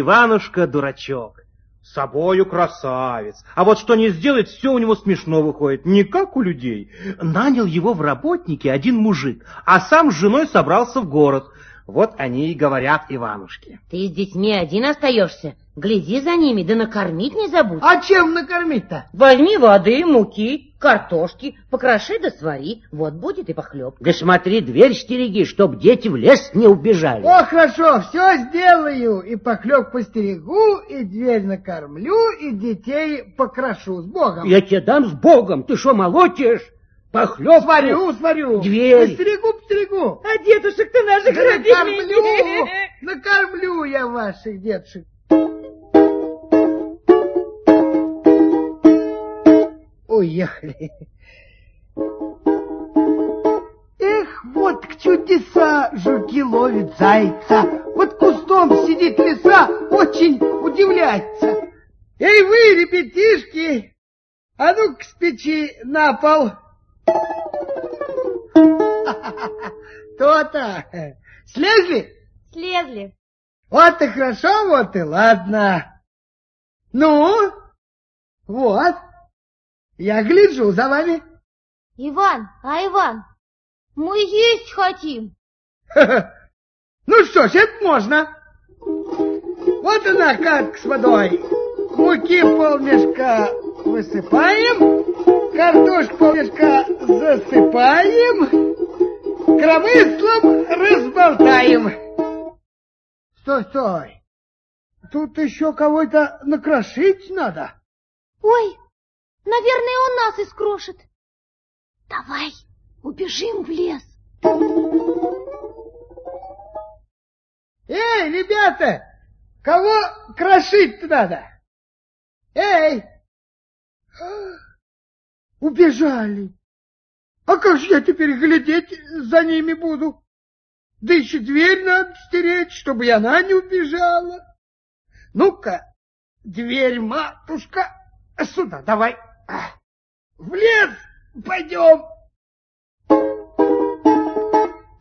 Иванушка дурачок. Собою красавец. А вот что не сделает, все у него смешно выходит. Не как у людей. Нанял его в работники один мужик, а сам с женой собрался в город. Вот они и говорят Иванушке. Ты с детьми один остаешься? Гляди за ними, да накормить не забудь. А чем накормить-то? Возьми воды, муки, картошки, покроши да свари. Вот будет и похлеб. Да смотри, дверь стереги, чтоб дети в лес не убежали. О, хорошо, все сделаю. И похлеб постерегу, и дверь накормлю, и детей покрошу. С Богом. Я тебе дам с Богом. Ты что, молотишь? Похлебку. Сварю, сварю. Дверь. Постерегу, постерегу. А дедушек-то наших Накормлю, накормлю я ваших детушек. Уехали. Эх, вот к чудеса жуки ловит зайца. Вот кустом сидит лиса, очень удивляется. Эй вы, ребятишки, а ну-ка с печи на пол. То-то. Слезли? Слезли. Вот и хорошо, вот и ладно. Ну, вот. Я гляжу за вами. Иван, а Иван, мы есть хотим. Ну что ж, это можно. Вот она катка с водой. Муки полмешка высыпаем, картошку полмешка засыпаем, коромыслом разболтаем. Стой, стой. Тут еще кого-то накрошить надо. Ой, наверное, он нас искрошит. Давай, убежим в лес. Эй, ребята, кого крошить надо? Эй! Убежали. А как же я теперь глядеть за ними буду? Да еще дверь надо стереть, чтобы и она не убежала. Ну-ка, дверь, матушка, сюда давай. В лес пойдем.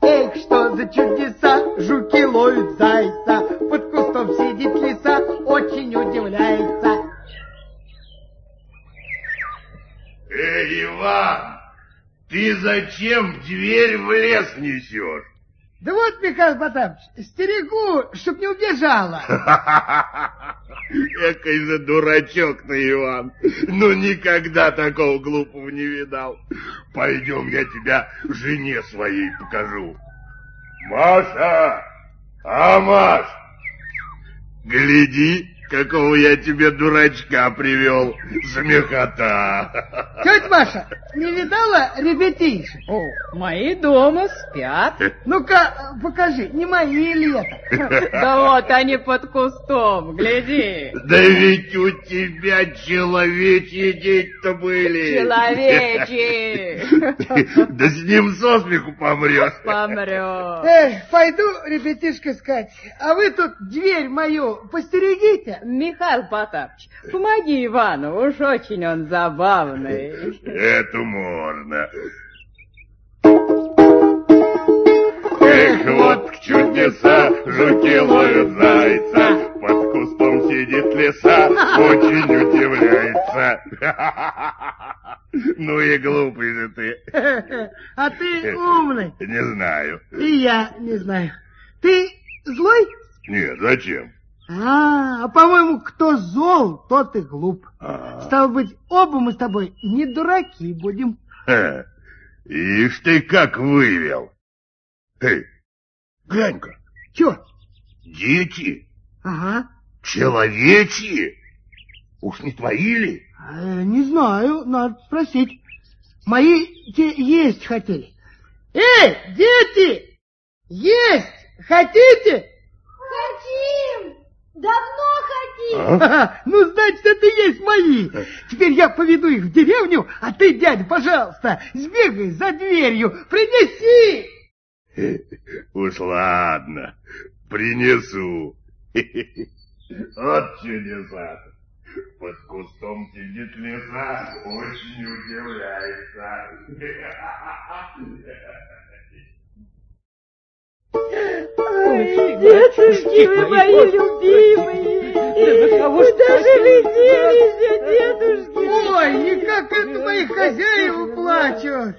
Эх, что за чудеса, жуки ловят зайца, под кустом сидит лиса, очень удивляется. Эй, Иван, ты зачем дверь в лес несешь? Да вот, Михаил Потапович, стерегу, чтоб не убежала. Экой же дурачок ты, Иван. Ну, никогда такого глупого не видал. Пойдем, я тебя жене своей покажу. Маша! А, Маш! Гляди, какого я тебе дурачка привел. Смехота. Тетя Маша, не видала ребятишек? О, мои дома спят. Ну-ка, покажи, не мои ли это? Да вот они под кустом, гляди. Да ведь у тебя человечьи дети-то были. Человечи. Да с ним со смеху помрешь. Помрет. Эх, пойду ребятишек искать, а вы тут дверь мою постерегите. Михаил Потапович, помоги Ивану, уж очень он забавный. Это можно. Эх, вот к чудеса, жуки ловят зайца, под кустом сидит лиса, очень удивляется. Ну и глупый же ты. А ты умный. Не знаю. И я не знаю. Ты злой? Нет, зачем? А, а по-моему, кто зол, тот и глуп. А, Стало быть, оба мы с тобой не дураки будем. э, Ишь ты как вывел. Эй, глянь-ка, Чё? дети, Ага. человечьи, уж не твои ли? Э, Не знаю, надо спросить. Мои те есть хотели. Эй, дети! Есть хотите? Хотим! Давно хотим! А? Ха-ха, Ну, значит, это и есть мои. Теперь я поведу их в деревню, а ты, дядя, пожалуйста, сбегай за дверью, принеси. Уж ладно, принесу. Вот чудеса. Под кустом сидит лиса, очень удивляется. Ой, детушки вы мои любимые! Куда же вы делись, дедушки? Ой, и как это мои хозяева плачут!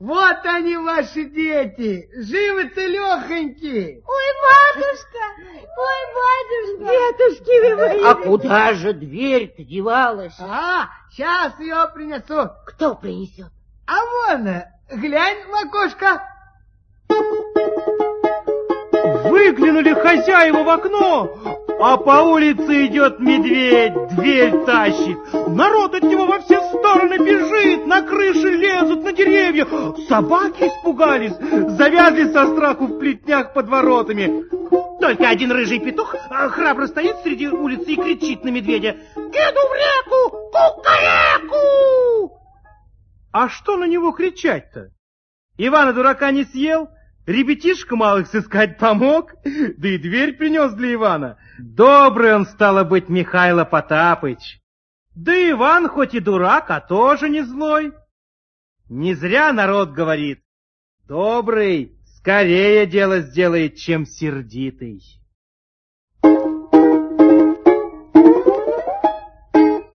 Вот они, ваши дети, живы целехоньки. Ой, матушка! Ой, батюшка! Дедушки вы мои! А куда же дверь-то девалась? А, сейчас ее принесу. Кто принесет? А вон, глянь в окошко. Выглянули хозяева в окно, а по улице идет медведь, дверь тащит. Народ от него во все стороны бежит, на крыши лезут, на деревья. Собаки испугались, завязли со страху в плетнях под воротами. Только один рыжий петух а, храбро стоит среди улицы и кричит на медведя. «Иду в реку! Кукареку!» А что на него кричать-то? Ивана дурака не съел, ребятишка малых сыскать помог, да и дверь принес для Ивана. Добрый он, стало быть, Михайло Потапыч. Да Иван хоть и дурак, а тоже не злой. Не зря народ говорит, добрый скорее дело сделает, чем сердитый.